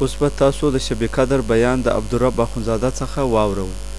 اوس به تاسو د شب قدر بیان د عبدالرب اخندزاده څخه واورئ